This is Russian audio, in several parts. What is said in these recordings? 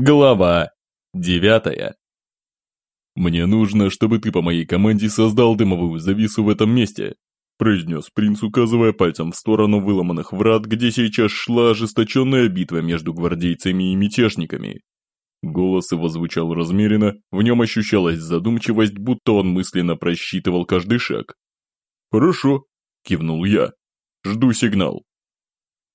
Глава девятая. «Мне нужно, чтобы ты по моей команде создал дымовую завису в этом месте», произнес принц, указывая пальцем в сторону выломанных врат, где сейчас шла ожесточенная битва между гвардейцами и мятежниками. Голос его звучал размеренно, в нем ощущалась задумчивость, будто он мысленно просчитывал каждый шаг. «Хорошо», – кивнул я. «Жду сигнал».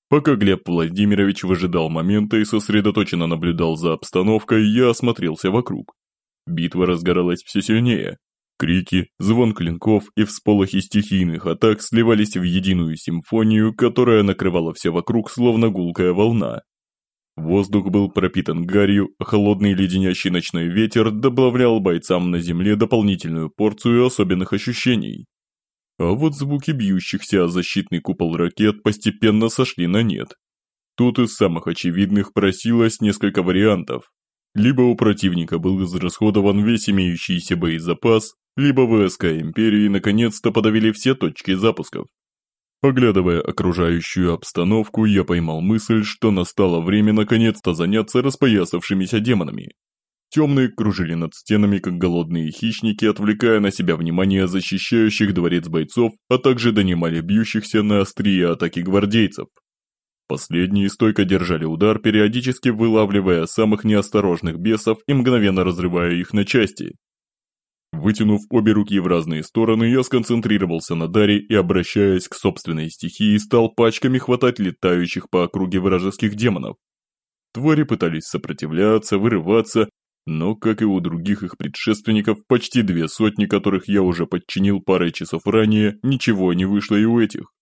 Пока Глеб Владимирович выжидал момента и сосредоточенно наблюдал за обстановкой, я осмотрелся вокруг. Битва разгоралась все сильнее. Крики, звон клинков и всполохи стихийных атак сливались в единую симфонию, которая накрывала все вокруг словно гулкая волна. Воздух был пропитан гарью, холодный леденящий ночной ветер добавлял бойцам на земле дополнительную порцию особенных ощущений. А вот звуки бьющихся о защитный купол ракет постепенно сошли на нет. Тут из самых очевидных просилось несколько вариантов. Либо у противника был израсходован весь имеющийся боезапас, либо ВСК Империи наконец-то подавили все точки запусков. Оглядывая окружающую обстановку, я поймал мысль, что настало время наконец-то заняться распоясавшимися демонами. Темные кружили над стенами, как голодные хищники, отвлекая на себя внимание защищающих дворец бойцов, а также донимали бьющихся на острие атаки гвардейцев. Последние стойко держали удар, периодически вылавливая самых неосторожных бесов и мгновенно разрывая их на части. Вытянув обе руки в разные стороны, я сконцентрировался на даре и, обращаясь к собственной стихии, стал пачками хватать летающих по округе вражеских демонов. Твари пытались сопротивляться, вырываться, но, как и у других их предшественников, почти две сотни, которых я уже подчинил парой часов ранее, ничего не вышло и у этих.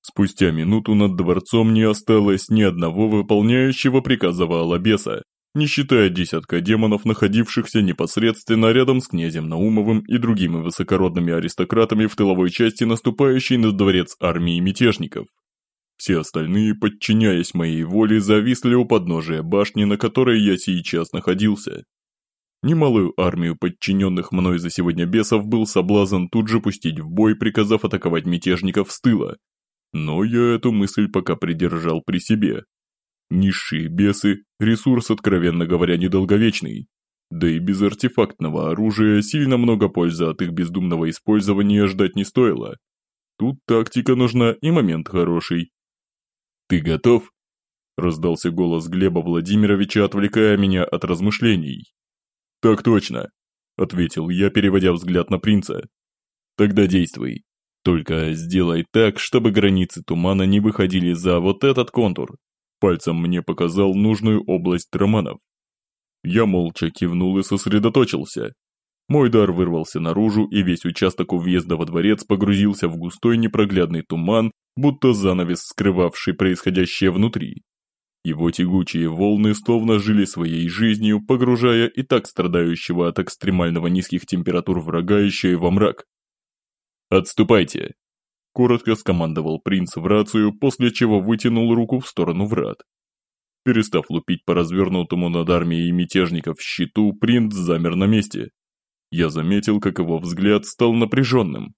Спустя минуту над дворцом не осталось ни одного выполняющего приказа Ваалабеса, не считая десятка демонов, находившихся непосредственно рядом с князем Наумовым и другими высокородными аристократами в тыловой части наступающей на дворец армии мятежников. Все остальные, подчиняясь моей воле, зависли у подножия башни, на которой я сейчас находился. Немалую армию подчиненных мной за сегодня бесов был соблазн тут же пустить в бой, приказав атаковать мятежников с тыла. Но я эту мысль пока придержал при себе. Низшие бесы – ресурс, откровенно говоря, недолговечный. Да и без артефактного оружия сильно много пользы от их бездумного использования ждать не стоило. Тут тактика нужна и момент хороший. «Ты готов?» – раздался голос Глеба Владимировича, отвлекая меня от размышлений. «Так точно», – ответил я, переводя взгляд на принца. «Тогда действуй. Только сделай так, чтобы границы тумана не выходили за вот этот контур». Пальцем мне показал нужную область романов. Я молча кивнул и сосредоточился. Мой дар вырвался наружу, и весь участок у въезда во дворец погрузился в густой непроглядный туман, будто занавес, скрывавший происходящее внутри. Его тягучие волны словно жили своей жизнью, погружая и так страдающего от экстремального низких температур врага еще и во мрак. «Отступайте!» – коротко скомандовал принц в рацию, после чего вытянул руку в сторону врат. Перестав лупить по развернутому над армией мятежников щиту, принц замер на месте. Я заметил, как его взгляд стал напряженным,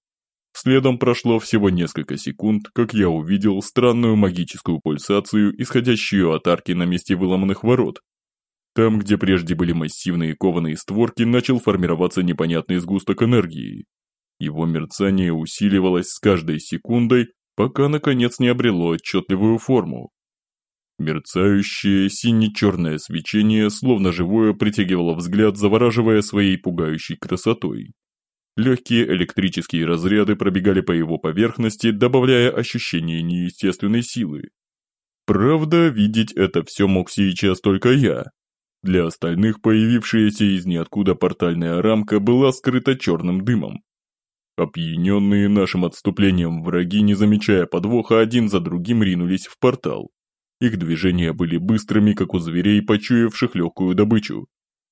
Следом прошло всего несколько секунд, как я увидел странную магическую пульсацию, исходящую от арки на месте выломанных ворот. Там, где прежде были массивные кованые створки, начал формироваться непонятный сгусток энергии. Его мерцание усиливалось с каждой секундой, пока наконец не обрело отчетливую форму. Мерцающее сине-черное свечение, словно живое, притягивало взгляд, завораживая своей пугающей красотой. Легкие электрические разряды пробегали по его поверхности, добавляя ощущение неестественной силы. Правда, видеть это все мог сейчас только я. Для остальных появившаяся из ниоткуда портальная рамка была скрыта черным дымом. Опьяненные нашим отступлением враги, не замечая подвоха, один за другим ринулись в портал. Их движения были быстрыми, как у зверей, почуявших легкую добычу.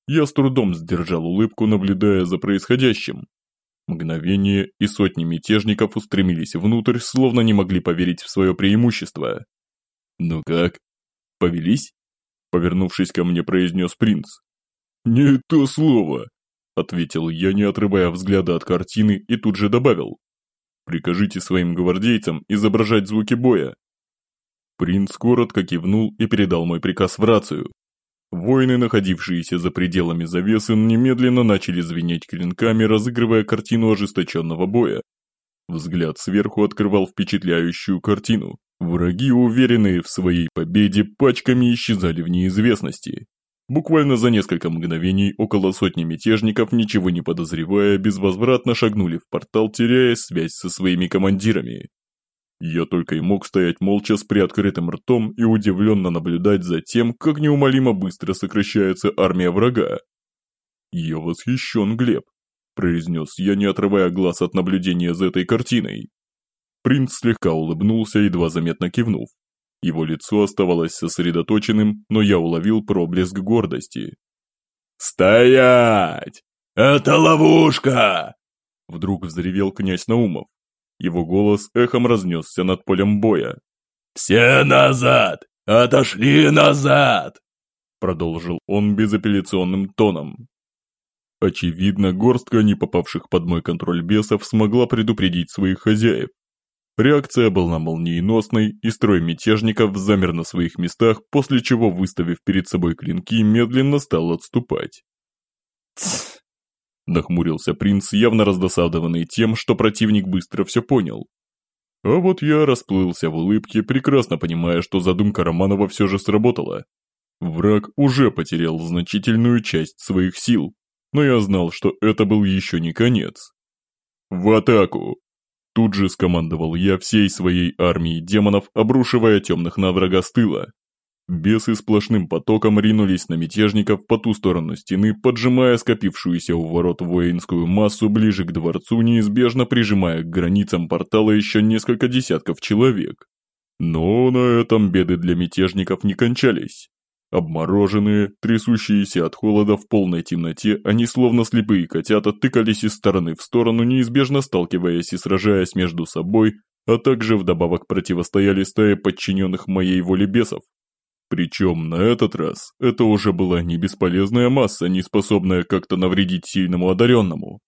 Я с трудом сдержал улыбку, наблюдая за происходящим. Мгновение, и сотни мятежников устремились внутрь, словно не могли поверить в свое преимущество. «Ну как? Повелись?» Повернувшись ко мне, произнес принц. «Не то слово», – ответил я, не отрывая взгляда от картины, и тут же добавил. «Прикажите своим гвардейцам изображать звуки боя». Принц коротко кивнул и передал мой приказ в рацию. Воины, находившиеся за пределами завесы, немедленно начали звенеть клинками, разыгрывая картину ожесточенного боя. Взгляд сверху открывал впечатляющую картину. Враги, уверенные в своей победе, пачками исчезали в неизвестности. Буквально за несколько мгновений около сотни мятежников, ничего не подозревая, безвозвратно шагнули в портал, теряя связь со своими командирами. Я только и мог стоять молча с приоткрытым ртом и удивленно наблюдать за тем, как неумолимо быстро сокращается армия врага. «Я восхищен, Глеб», – произнес я, не отрывая глаз от наблюдения за этой картиной. Принц слегка улыбнулся, едва заметно кивнув. Его лицо оставалось сосредоточенным, но я уловил проблеск гордости. «Стоять! Это ловушка!» Вдруг взревел князь Наумов. Его голос эхом разнесся над полем боя. «Все назад! Отошли назад!» Продолжил он безапелляционным тоном. Очевидно, горстка не попавших под мой контроль бесов смогла предупредить своих хозяев, Реакция была молниеносной, и строй мятежников замер на своих местах, после чего, выставив перед собой клинки, медленно стал отступать. Нахмурился принц, явно раздосадованный тем, что противник быстро все понял. А вот я расплылся в улыбке, прекрасно понимая, что задумка Романова все же сработала. Враг уже потерял значительную часть своих сил, но я знал, что это был еще не конец. «В атаку!» Тут же скомандовал я всей своей армией демонов, обрушивая темных на врага с тыла. Бесы сплошным потоком ринулись на мятежников по ту сторону стены, поджимая скопившуюся у ворот воинскую массу ближе к дворцу, неизбежно прижимая к границам портала еще несколько десятков человек. Но на этом беды для мятежников не кончались. Обмороженные, трясущиеся от холода в полной темноте, они словно слепые котята тыкались из стороны в сторону, неизбежно сталкиваясь и сражаясь между собой, а также вдобавок противостояли стае подчиненных моей воле бесов. Причем на этот раз это уже была не бесполезная масса, не способная как-то навредить сильному одаренному.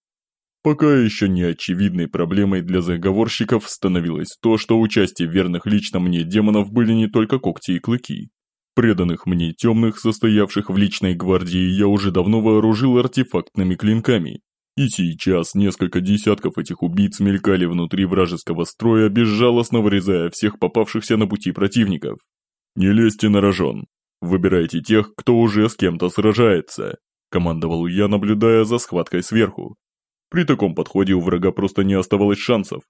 Пока еще не очевидной проблемой для заговорщиков становилось то, что участие верных лично мне демонов были не только когти и клыки, Преданных мне темных, состоявших в личной гвардии, я уже давно вооружил артефактными клинками. И сейчас несколько десятков этих убийц мелькали внутри вражеского строя, безжалостно вырезая всех попавшихся на пути противников. «Не лезьте на рожон. Выбирайте тех, кто уже с кем-то сражается», – командовал я, наблюдая за схваткой сверху. При таком подходе у врага просто не оставалось шансов,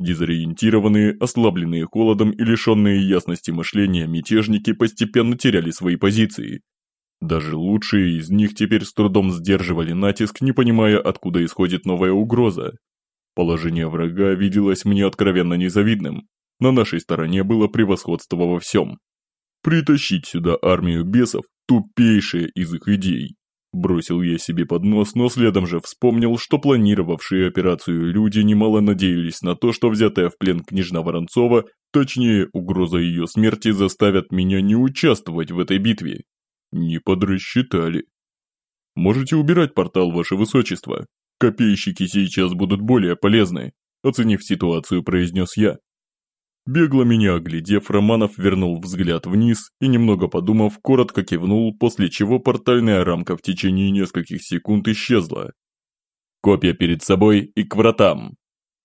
Дезориентированные, ослабленные холодом и лишенные ясности мышления мятежники постепенно теряли свои позиции. Даже лучшие из них теперь с трудом сдерживали натиск, не понимая, откуда исходит новая угроза. Положение врага виделось мне откровенно незавидным. На нашей стороне было превосходство во всем. Притащить сюда армию бесов – тупейшая из их идей. Бросил я себе под нос, но следом же вспомнил, что планировавшие операцию люди немало надеялись на то, что взятая в плен княжна Воронцова, точнее, угроза ее смерти заставят меня не участвовать в этой битве. Не подрасчитали. Можете убирать портал, ваше высочество. Копейщики сейчас будут более полезны, оценив ситуацию, произнес я. Бегло меня оглядев, Романов вернул взгляд вниз и, немного подумав, коротко кивнул, после чего портальная рамка в течение нескольких секунд исчезла. «Копья перед собой и к вратам!»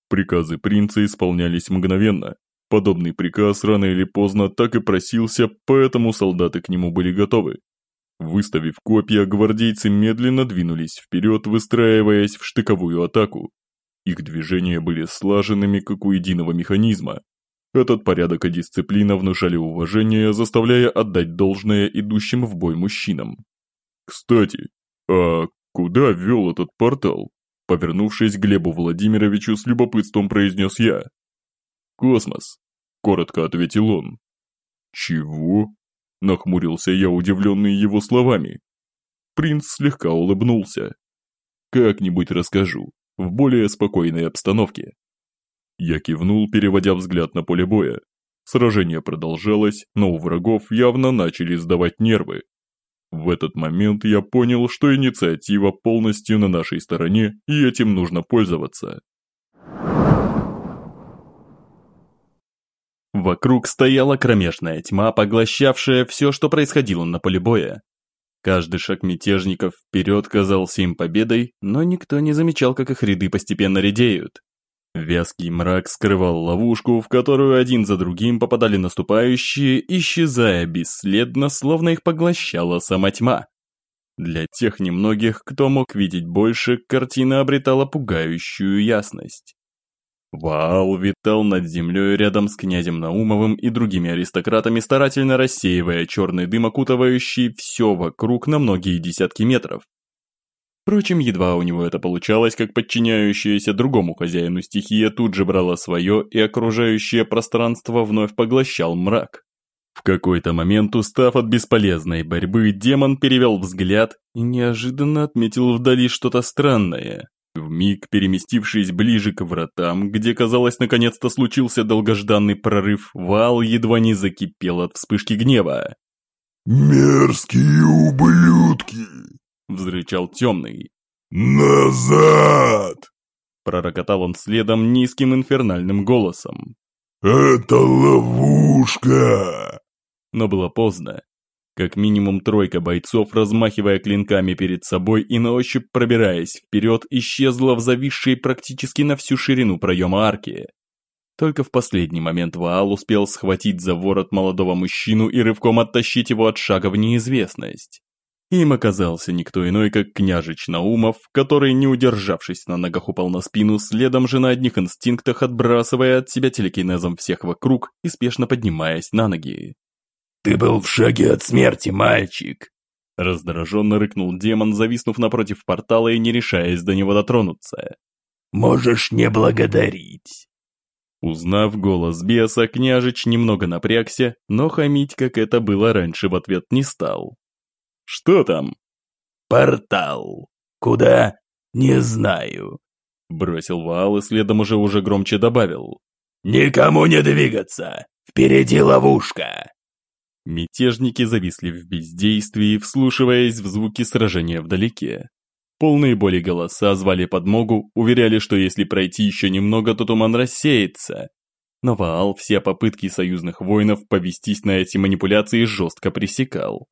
Приказы принца исполнялись мгновенно. Подобный приказ рано или поздно так и просился, поэтому солдаты к нему были готовы. Выставив копья, гвардейцы медленно двинулись вперед, выстраиваясь в штыковую атаку. Их движения были слаженными, как у единого механизма, этот порядок и дисциплина внушали уважение, заставляя отдать должное идущим в бой мужчинам. «Кстати, а куда вел этот портал?» Повернувшись к Глебу Владимировичу, с любопытством произнес я. «Космос», – коротко ответил он. «Чего?» – нахмурился я, удивленный его словами. Принц слегка улыбнулся. «Как-нибудь расскажу, в более спокойной обстановке». Я кивнул, переводя взгляд на поле боя. Сражение продолжалось, но у врагов явно начали сдавать нервы. В этот момент я понял, что инициатива полностью на нашей стороне, и этим нужно пользоваться. Вокруг стояла кромешная тьма, поглощавшая все, что происходило на поле боя. Каждый шаг мятежников вперед казался им победой, но никто не замечал, как их ряды постепенно редеют. Вязкий мрак скрывал ловушку, в которую один за другим попадали наступающие, исчезая бесследно, словно их поглощала сама тьма. Для тех немногих, кто мог видеть больше, картина обретала пугающую ясность. Ваал витал над землей рядом с князем Наумовым и другими аристократами, старательно рассеивая черный дым, окутывающий все вокруг на многие десятки метров. Впрочем, едва у него это получалось, как подчиняющаяся другому хозяину стихия тут же брала свое, и окружающее пространство вновь поглощал мрак. В какой-то момент, устав от бесполезной борьбы, демон перевел взгляд и неожиданно отметил вдали что-то странное. В миг переместившись ближе к вратам, где, казалось, наконец-то случился долгожданный прорыв, вал едва не закипел от вспышки гнева. «Мерзкие ублюдки!» – взрычал темный. «Назад!» – пророкотал он следом низким инфернальным голосом. «Это ловушка!» Но было поздно. Как минимум тройка бойцов, размахивая клинками перед собой и на ощупь пробираясь вперед, исчезла в зависшей практически на всю ширину проема арки. Только в последний момент Ваал успел схватить за ворот молодого мужчину и рывком оттащить его от шага в неизвестность. Им оказался никто иной, как княжич Наумов, который, не удержавшись на ногах, упал на спину, следом же на одних инстинктах отбрасывая от себя телекинезом всех вокруг и спешно поднимаясь на ноги. «Ты был в шаге от смерти, мальчик!» Раздраженно рыкнул демон, зависнув напротив портала и не решаясь до него дотронуться. «Можешь не благодарить!» Узнав голос беса, княжич немного напрягся, но хамить, как это было раньше, в ответ не стал. «Что там?» «Портал. Куда? Не знаю», — бросил Ваал и следом уже уже громче добавил. «Никому не двигаться! Впереди ловушка!» Мятежники зависли в бездействии, вслушиваясь в звуки сражения вдалеке. Полные боли голоса звали подмогу, уверяли, что если пройти еще немного, то туман рассеется. Но Ваал все попытки союзных воинов повестись на эти манипуляции жестко пресекал.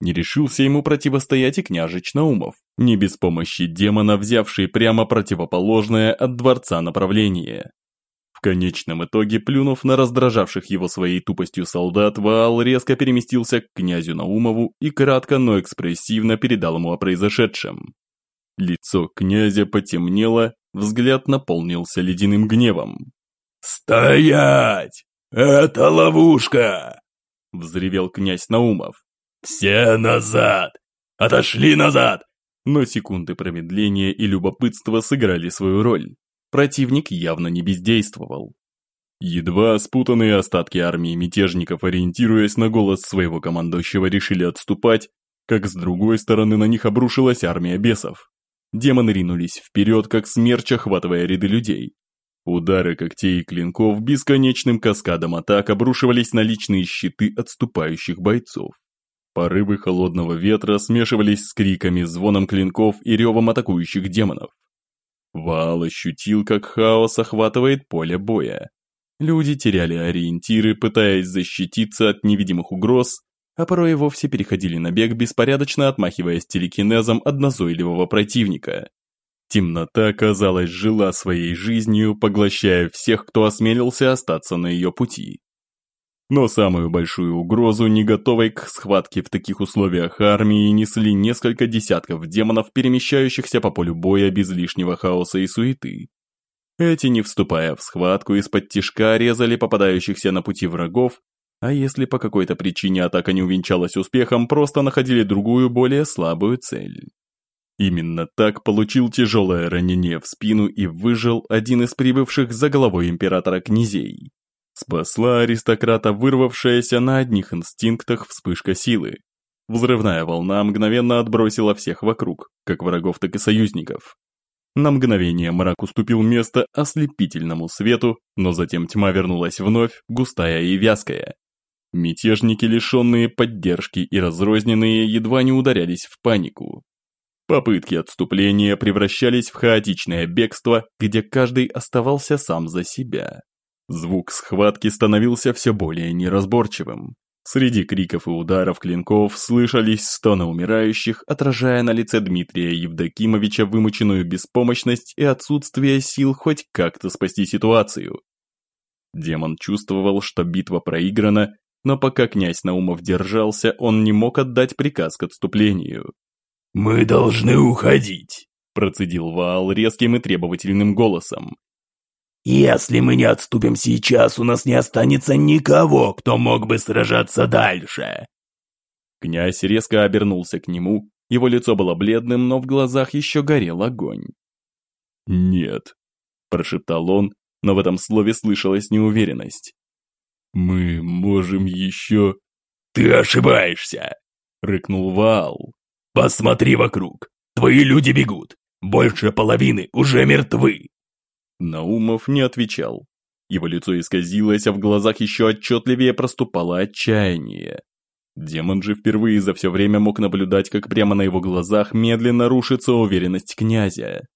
Не решился ему противостоять и княжич Наумов, не без помощи демона, взявший прямо противоположное от дворца направление. В конечном итоге, плюнув на раздражавших его своей тупостью солдат, Ваал резко переместился к князю Наумову и кратко, но экспрессивно передал ему о произошедшем. Лицо князя потемнело, взгляд наполнился ледяным гневом. «Стоять! Это ловушка!» – взревел князь Наумов. «Все назад! Отошли назад!» Но секунды промедления и любопытства сыграли свою роль противник явно не бездействовал. Едва спутанные остатки армии мятежников, ориентируясь на голос своего командующего, решили отступать, как с другой стороны на них обрушилась армия бесов. Демоны ринулись вперед, как смерч, охватывая ряды людей. Удары когтей и клинков бесконечным каскадом атак обрушивались на личные щиты отступающих бойцов. Порывы холодного ветра смешивались с криками, звоном клинков и ревом атакующих демонов. Вал ощутил, как хаос охватывает поле боя. Люди теряли ориентиры, пытаясь защититься от невидимых угроз, а порой и вовсе переходили на бег, беспорядочно отмахиваясь телекинезом от назойливого противника. Темнота, казалось, жила своей жизнью, поглощая всех, кто осмелился остаться на ее пути. Но самую большую угрозу, не готовой к схватке в таких условиях армии, несли несколько десятков демонов, перемещающихся по полю боя без лишнего хаоса и суеты. Эти, не вступая в схватку, из-под тишка резали попадающихся на пути врагов, а если по какой-то причине атака не увенчалась успехом, просто находили другую, более слабую цель. Именно так получил тяжелое ранение в спину и выжил один из прибывших за головой императора князей. Спасла аристократа вырвавшаяся на одних инстинктах вспышка силы. Взрывная волна мгновенно отбросила всех вокруг, как врагов, так и союзников. На мгновение мрак уступил место ослепительному свету, но затем тьма вернулась вновь, густая и вязкая. Мятежники, лишенные поддержки и разрозненные, едва не ударялись в панику. Попытки отступления превращались в хаотичное бегство, где каждый оставался сам за себя. Звук схватки становился все более неразборчивым. Среди криков и ударов клинков слышались стоны умирающих, отражая на лице Дмитрия Евдокимовича вымученную беспомощность и отсутствие сил хоть как-то спасти ситуацию. Демон чувствовал, что битва проиграна, но пока князь Наумов держался, он не мог отдать приказ к отступлению. «Мы должны уходить», – процедил Ваал резким и требовательным голосом. Если мы не отступим сейчас, у нас не останется никого, кто мог бы сражаться дальше. Князь резко обернулся к нему, его лицо было бледным, но в глазах еще горел огонь. «Нет», – прошептал он, но в этом слове слышалась неуверенность. «Мы можем еще...» «Ты ошибаешься!» – рыкнул Ваал. «Посмотри вокруг! Твои люди бегут! Больше половины уже мертвы!» Наумов не отвечал. Его лицо исказилось, а в глазах еще отчетливее проступало отчаяние. Демон же впервые за все время мог наблюдать, как прямо на его глазах медленно рушится уверенность князя.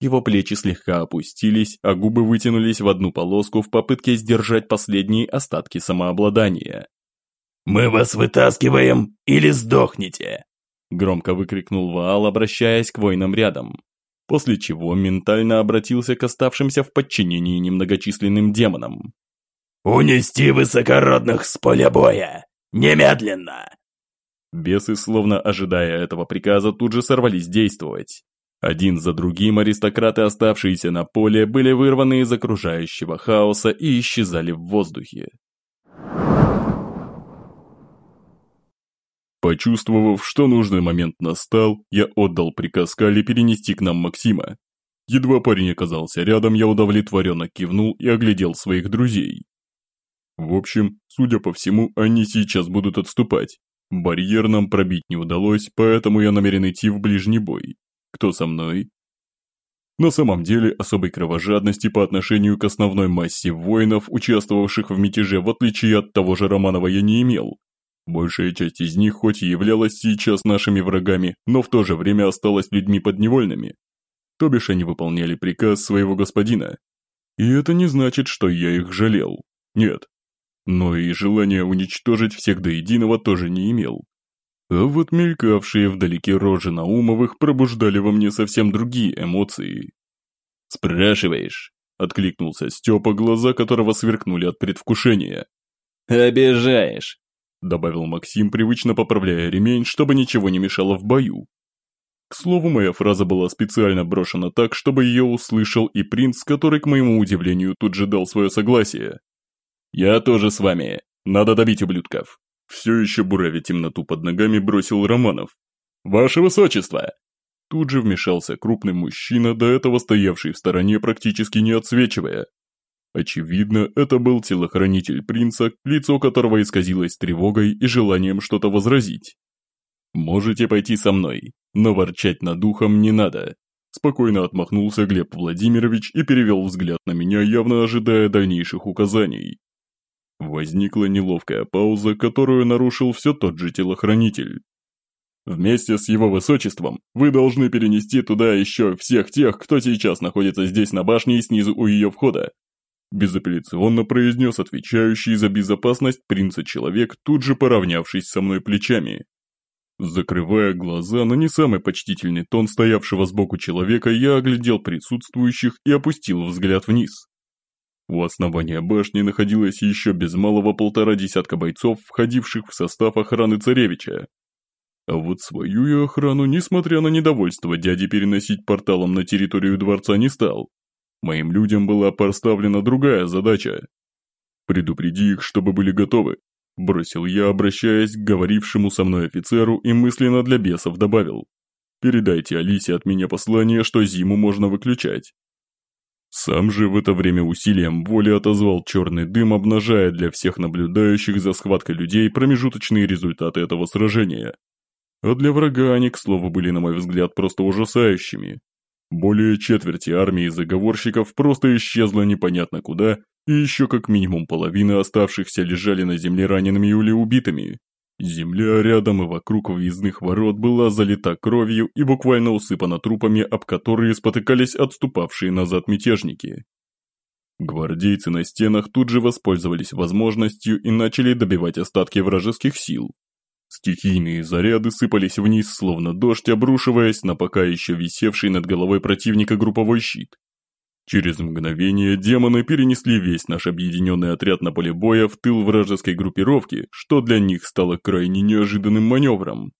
Его плечи слегка опустились, а губы вытянулись в одну полоску в попытке сдержать последние остатки самообладания. «Мы вас вытаскиваем или сдохнете!» Громко выкрикнул Ваал, обращаясь к воинам рядом после чего ментально обратился к оставшимся в подчинении немногочисленным демонам. «Унести высокородных с поля боя! Немедленно!» Бесы, словно ожидая этого приказа, тут же сорвались действовать. Один за другим аристократы, оставшиеся на поле, были вырваны из окружающего хаоса и исчезали в воздухе. Почувствовав, что нужный момент настал, я отдал приказ Кали перенести к нам Максима. Едва парень оказался рядом, я удовлетворенно кивнул и оглядел своих друзей. В общем, судя по всему, они сейчас будут отступать. Барьер нам пробить не удалось, поэтому я намерен идти в ближний бой. Кто со мной? На самом деле, особой кровожадности по отношению к основной массе воинов, участвовавших в мятеже, в отличие от того же Романова, я не имел. Большая часть из них хоть и являлась сейчас нашими врагами, но в то же время осталась людьми подневольными. То бишь они выполняли приказ своего господина. И это не значит, что я их жалел. Нет. Но и желания уничтожить всех до единого тоже не имел. А вот мелькавшие вдалеке рожи Наумовых пробуждали во мне совсем другие эмоции. «Спрашиваешь?» – откликнулся Степа, глаза которого сверкнули от предвкушения. «Обижаешь!» Добавил Максим, привычно поправляя ремень, чтобы ничего не мешало в бою. К слову, моя фраза была специально брошена так, чтобы ее услышал и принц, который, к моему удивлению, тут же дал свое согласие. «Я тоже с вами. Надо добить ублюдков». Все еще буравя темноту под ногами бросил Романов. «Ваше высочество!» Тут же вмешался крупный мужчина, до этого стоявший в стороне, практически не отсвечивая. Очевидно, это был телохранитель принца, лицо которого исказилось тревогой и желанием что-то возразить. «Можете пойти со мной, но ворчать над духом не надо», спокойно отмахнулся Глеб Владимирович и перевел взгляд на меня, явно ожидая дальнейших указаний. Возникла неловкая пауза, которую нарушил все тот же телохранитель. Вместе с его высочеством вы должны перенести туда еще всех тех, кто сейчас находится здесь на башне и снизу у ее входа, Безапелляционно произнес отвечающий за безопасность принца человек, тут же поравнявшись со мной плечами. Закрывая глаза на не самый почтительный тон стоявшего сбоку человека, я оглядел присутствующих и опустил взгляд вниз. У основания башни находилось еще без малого полтора десятка бойцов, входивших в состав охраны царевича. А вот свою я охрану, несмотря на недовольство дяди переносить порталом на территорию дворца не стал. Моим людям была поставлена другая задача. «Предупреди их, чтобы были готовы», – бросил я, обращаясь к говорившему со мной офицеру и мысленно для бесов добавил. «Передайте Алисе от меня послание, что зиму можно выключать». Сам же в это время усилием воли отозвал черный дым, обнажая для всех наблюдающих за схваткой людей промежуточные результаты этого сражения. А для врага они, к слову, были, на мой взгляд, просто ужасающими. Более четверти армии заговорщиков просто исчезла непонятно куда, и еще как минимум половина оставшихся лежали на земле ранеными или убитыми. Земля рядом и вокруг въездных ворот была залита кровью и буквально усыпана трупами, об которые спотыкались отступавшие назад мятежники. Гвардейцы на стенах тут же воспользовались возможностью и начали добивать остатки вражеских сил. Стихийные заряды сыпались вниз, словно дождь, обрушиваясь на пока еще висевший над головой противника групповой щит. Через мгновение демоны перенесли весь наш объединенный отряд на поле боя в тыл вражеской группировки, что для них стало крайне неожиданным маневром.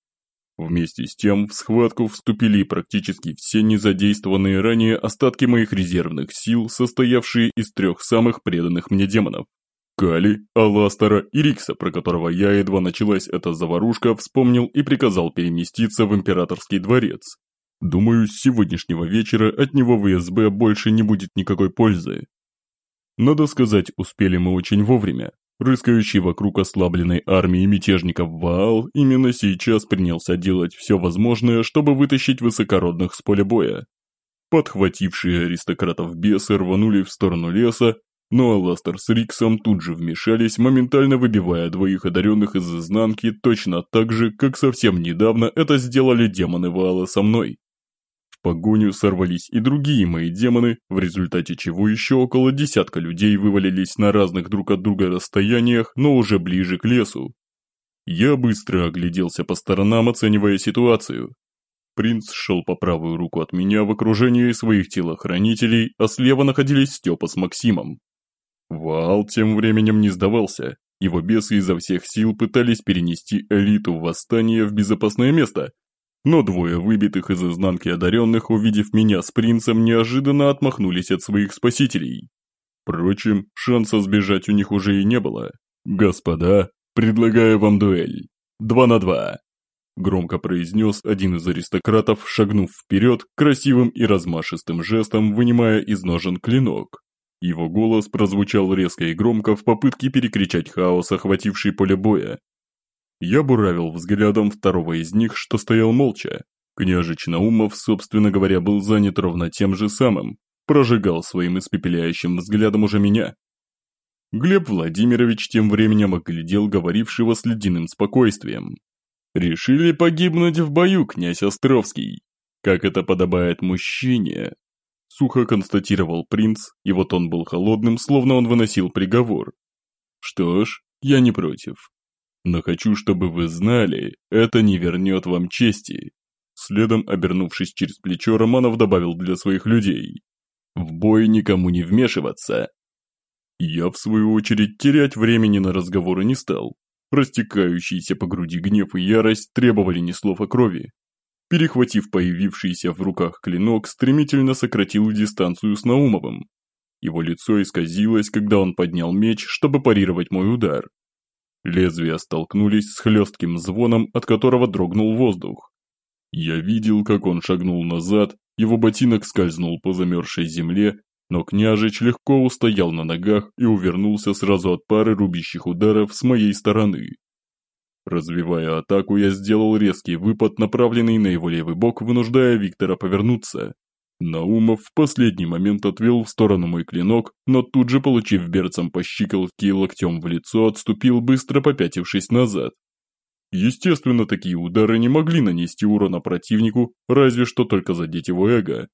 Вместе с тем в схватку вступили практически все незадействованные ранее остатки моих резервных сил, состоявшие из трех самых преданных мне демонов. Кали, Аластера и Рикса, про которого я, едва началась эта заварушка, вспомнил и приказал переместиться в императорский дворец. Думаю, с сегодняшнего вечера от него в ИСБ больше не будет никакой пользы. Надо сказать, успели мы очень вовремя. Рыскающий вокруг ослабленной армии мятежников Ваал именно сейчас принялся делать все возможное, чтобы вытащить высокородных с поля боя. Подхватившие аристократов бесы рванули в сторону леса, но Аластер с Риксом тут же вмешались, моментально выбивая двоих одаренных из изнанки точно так же, как совсем недавно это сделали демоны Ваала со мной погоню сорвались и другие мои демоны, в результате чего еще около десятка людей вывалились на разных друг от друга расстояниях, но уже ближе к лесу. Я быстро огляделся по сторонам, оценивая ситуацию. Принц шел по правую руку от меня в окружении своих телохранителей, а слева находились Степа с Максимом. Ваал тем временем не сдавался. Его бесы изо всех сил пытались перенести элиту восстания в безопасное место, но двое выбитых из изнанки одаренных, увидев меня с принцем, неожиданно отмахнулись от своих спасителей. Впрочем, шанса сбежать у них уже и не было. «Господа, предлагаю вам дуэль. Два на два», – громко произнес один из аристократов, шагнув вперед, красивым и размашистым жестом вынимая из ножен клинок. Его голос прозвучал резко и громко в попытке перекричать хаос, охвативший поле боя, я буравил взглядом второго из них, что стоял молча. Княжич Наумов, собственно говоря, был занят ровно тем же самым, прожигал своим испепеляющим взглядом уже меня. Глеб Владимирович тем временем оглядел говорившего с ледяным спокойствием. «Решили погибнуть в бою, князь Островский, как это подобает мужчине», сухо констатировал принц, и вот он был холодным, словно он выносил приговор. «Что ж, я не против. Но хочу, чтобы вы знали, это не вернет вам чести. Следом, обернувшись через плечо, Романов добавил для своих людей. В бой никому не вмешиваться. Я, в свою очередь, терять времени на разговоры не стал. Растекающиеся по груди гнев и ярость требовали не слов о крови. Перехватив появившийся в руках клинок, стремительно сократил дистанцию с Наумовым. Его лицо исказилось, когда он поднял меч, чтобы парировать мой удар. Лезвия столкнулись с хлестким звоном, от которого дрогнул воздух. Я видел, как он шагнул назад, его ботинок скользнул по замерзшей земле, но княжич легко устоял на ногах и увернулся сразу от пары рубящих ударов с моей стороны. Развивая атаку, я сделал резкий выпад, направленный на его левый бок, вынуждая Виктора повернуться. Наумов в последний момент отвел в сторону мой клинок, но тут же, получив берцем по щиколотке локтем в лицо, отступил, быстро попятившись назад. Естественно, такие удары не могли нанести урона противнику, разве что только задеть его эго.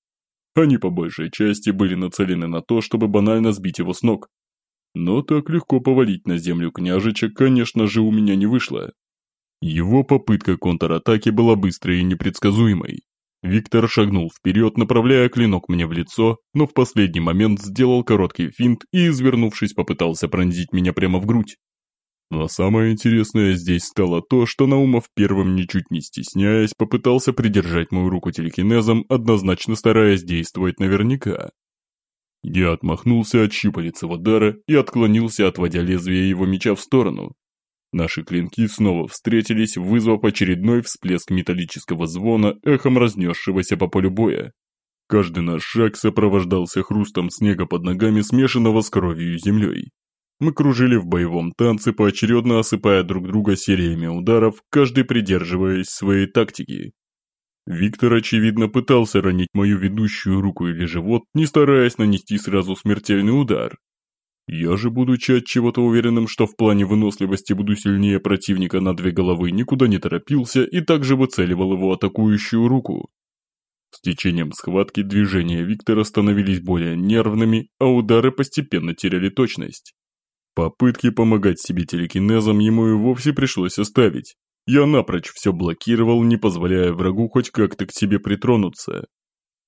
Они по большей части были нацелены на то, чтобы банально сбить его с ног. Но так легко повалить на землю княжича, конечно же, у меня не вышло. Его попытка контратаки была быстрой и непредсказуемой. Виктор шагнул вперед, направляя клинок мне в лицо, но в последний момент сделал короткий финт и, извернувшись, попытался пронзить меня прямо в грудь. Но самое интересное здесь стало то, что Наумов первым, ничуть не стесняясь, попытался придержать мою руку телекинезом, однозначно стараясь действовать наверняка. Я отмахнулся от щупалицы удара и отклонился, отводя лезвие его меча в сторону, Наши клинки снова встретились, вызвав очередной всплеск металлического звона, эхом разнесшегося по полю боя. Каждый наш шаг сопровождался хрустом снега под ногами, смешанного с кровью и землей. Мы кружили в боевом танце, поочередно осыпая друг друга сериями ударов, каждый придерживаясь своей тактики. Виктор, очевидно, пытался ранить мою ведущую руку или живот, не стараясь нанести сразу смертельный удар. Я же, будучи от чего-то уверенным, что в плане выносливости буду сильнее противника на две головы, никуда не торопился и также выцеливал его атакующую руку. С течением схватки движения Виктора становились более нервными, а удары постепенно теряли точность. Попытки помогать себе телекинезом ему и вовсе пришлось оставить. Я напрочь все блокировал, не позволяя врагу хоть как-то к себе притронуться.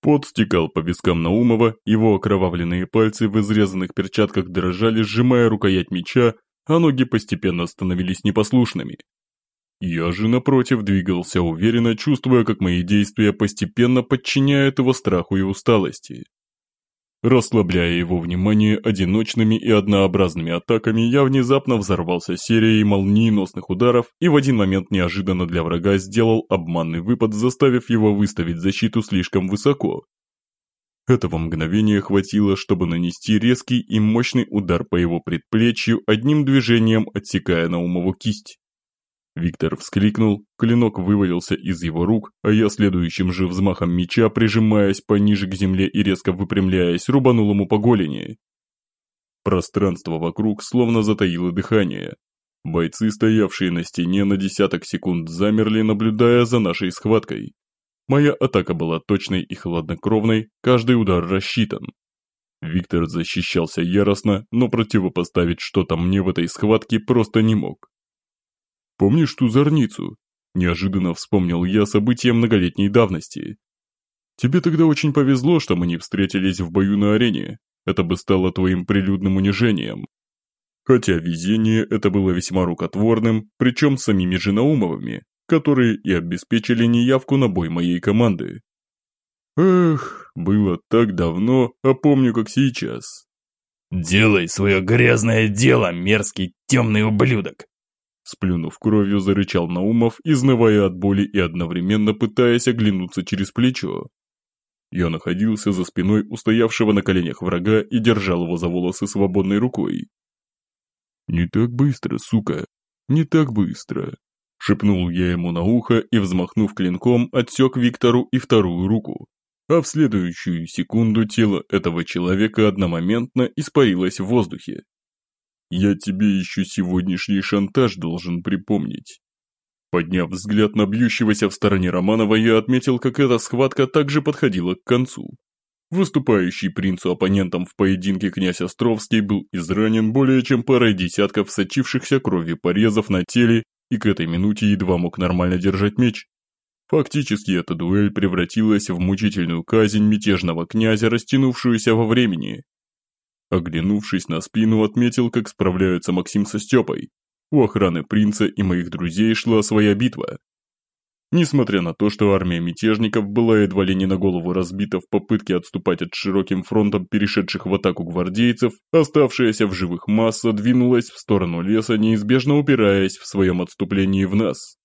Пот стекал по вискам Наумова, его окровавленные пальцы в изрезанных перчатках дрожали, сжимая рукоять меча, а ноги постепенно становились непослушными. Я же, напротив, двигался уверенно, чувствуя, как мои действия постепенно подчиняют его страху и усталости. Расслабляя его внимание одиночными и однообразными атаками, я внезапно взорвался серией молниеносных ударов и в один момент неожиданно для врага сделал обманный выпад, заставив его выставить защиту слишком высоко. Этого мгновения хватило, чтобы нанести резкий и мощный удар по его предплечью, одним движением отсекая Наумову кисть. Виктор вскрикнул, клинок вывалился из его рук, а я следующим же взмахом меча, прижимаясь пониже к земле и резко выпрямляясь, рубанул ему по голени. Пространство вокруг словно затаило дыхание. Бойцы, стоявшие на стене на десяток секунд, замерли, наблюдая за нашей схваткой. Моя атака была точной и хладнокровной, каждый удар рассчитан. Виктор защищался яростно, но противопоставить что-то мне в этой схватке просто не мог. Помнишь ту зорницу?» Неожиданно вспомнил я события многолетней давности. «Тебе тогда очень повезло, что мы не встретились в бою на арене. Это бы стало твоим прилюдным унижением. Хотя везение это было весьма рукотворным, причем самими же Наумовыми, которые и обеспечили неявку на бой моей команды. Эх, было так давно, а помню как сейчас. «Делай свое грязное дело, мерзкий темный ублюдок!» Сплюнув кровью, зарычал Наумов, изнывая от боли и одновременно пытаясь оглянуться через плечо. Я находился за спиной устоявшего на коленях врага и держал его за волосы свободной рукой. «Не так быстро, сука, не так быстро», – шепнул я ему на ухо и, взмахнув клинком, отсек Виктору и вторую руку. А в следующую секунду тело этого человека одномоментно испарилось в воздухе. Я тебе еще сегодняшний шантаж должен припомнить. Подняв взгляд на бьющегося в стороне Романова, я отметил, как эта схватка также подходила к концу. Выступающий принцу оппонентом в поединке князь Островский был изранен более чем парой десятков сочившихся кровью порезов на теле и к этой минуте едва мог нормально держать меч. Фактически эта дуэль превратилась в мучительную казнь мятежного князя, растянувшуюся во времени. Оглянувшись на спину, отметил, как справляются Максим со Степой. У охраны принца и моих друзей шла своя битва. Несмотря на то, что армия мятежников была едва ли не на голову разбита в попытке отступать от широким фронтом перешедших в атаку гвардейцев, оставшаяся в живых масса двинулась в сторону леса, неизбежно упираясь в своем отступлении в нас.